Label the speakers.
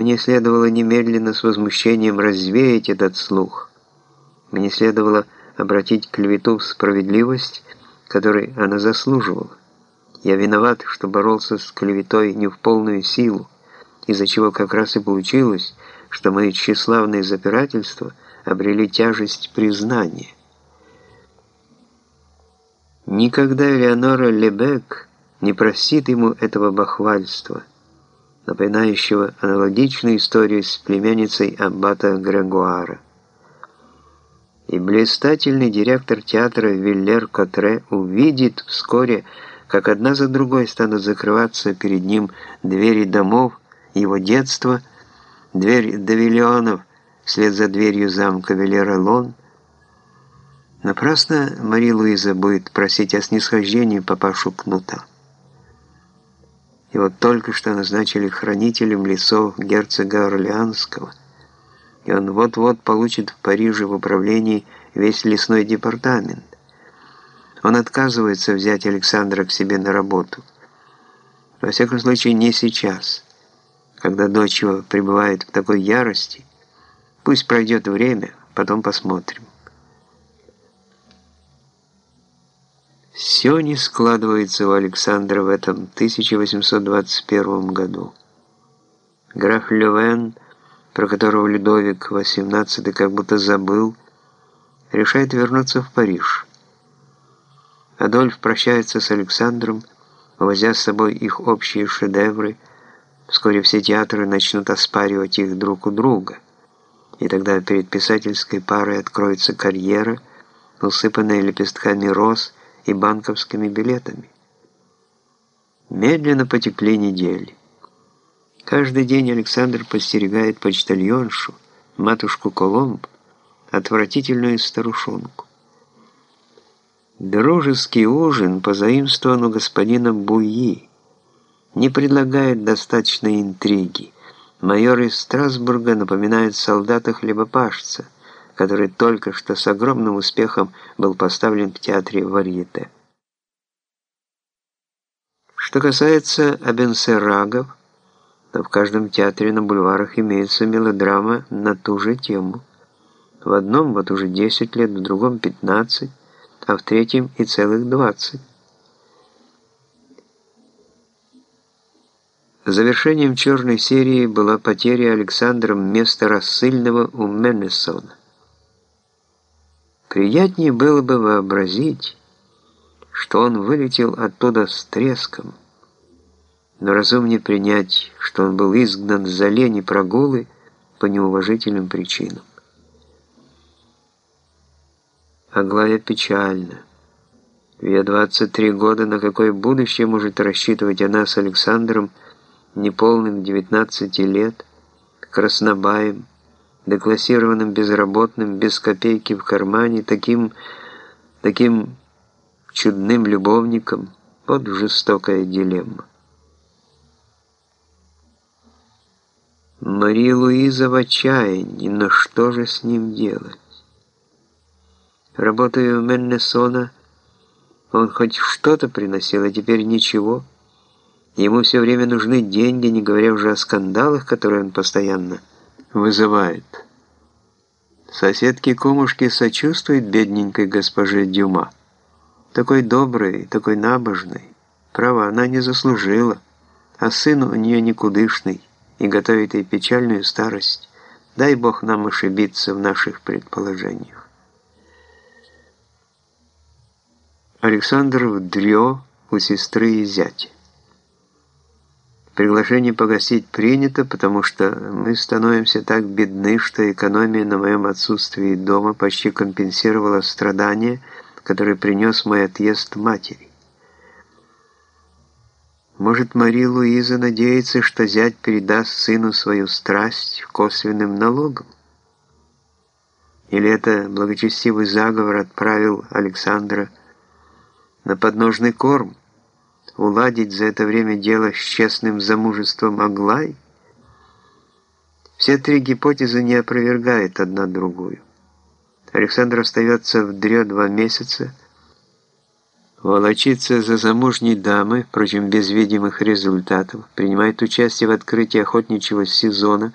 Speaker 1: Мне следовало немедленно с возмущением развеять этот слух. Мне следовало обратить клевету в справедливость, которой она заслуживала. Я виноват, что боролся с клеветой не в полную силу, из-за чего как раз и получилось, что мои тщеславные запирательства обрели тяжесть признания. Никогда Элеонора Лебек не простит ему этого бахвальства, напоминающего аналогичную историю с племянницей аббата Грегуара. И блистательный директор театра Виллер Котре увидит вскоре, как одна за другой станут закрываться перед ним двери домов его детства, дверь Давилионов вслед за дверью замка Велералон. Напрасно Мария Луиза будет просить о снисхождении папашу Кнута. Его только что назначили хранителем лесов герцога Орлеанского, и он вот-вот получит в Париже в управлении весь лесной департамент. Он отказывается взять Александра к себе на работу. Во всяком случае, не сейчас, когда дочь его пребывает в такой ярости. Пусть пройдет время, потом посмотрим. Все не складывается у Александра в этом 1821 году. Граф Левен, про которого Людовик XVIII как будто забыл, решает вернуться в Париж. Адольф прощается с Александром, возя с собой их общие шедевры. Вскоре все театры начнут оспаривать их друг у друга. И тогда перед писательской парой откроется карьера, усыпанная лепестками роз и банковскими билетами. Медленно потекли недели. Каждый день Александр постерегает почтальоншу, матушку Коломб, отвратительную старушонку. Дружеский ужин позаимствован у господина Буи. Не предлагает достаточной интриги. Майор из Страсбурга напоминает солдата-хлебопашца, который только что с огромным успехом был поставлен в театре Варьете. Что касается Абенсерагов, то в каждом театре на бульварах имеется мелодрама на ту же тему. В одном вот уже 10 лет, в другом 15, а в третьем и целых 20. Завершением черной серии была потеря Александром места рассыльного у Меннесона. Приятнее было бы вообразить, что он вылетел оттуда с треском, но разумнее принять, что он был изгнан за лень и прогулы по неуважительным причинам. Аглая печальна. В ее 23 года на какое будущее может рассчитывать она с Александром, неполным 19 лет, краснобаем, деклассированным безработным, без копейки в кармане, таким, таким чудным любовником? Вот жестокая дилемма. Мария Луиза в отчаянии, но что же с ним делать? Работая у Меннесона, он хоть что-то приносил, а теперь ничего. Ему все время нужны деньги, не говоря уже о скандалах, которые он постоянно вызывает. Соседки-кумушки сочувствуют бедненькой госпоже Дюма. Такой добрый, такой набожный. Право, она не заслужила, а сын у нее никудышный и готовит ей печальную старость. Дай Бог нам ошибиться в наших предположениях. Александр Дрё у сестры и зятя. Приглашение погостить принято, потому что мы становимся так бедны, что экономия на моем отсутствии дома почти компенсировала страдания, которые принес мой отъезд матери. Может, Мария Луиза надеется, что зять передаст сыну свою страсть косвенным налогом? Или это благочестивый заговор отправил Александра на подножный корм, уладить за это время дело с честным замужеством Аглай? Все три гипотезы не опровергают одна другую. Александр остается в Дрё два месяца, волочится за замужней дамой, впрочем, без видимых результатов, принимает участие в открытии охотничьего сезона,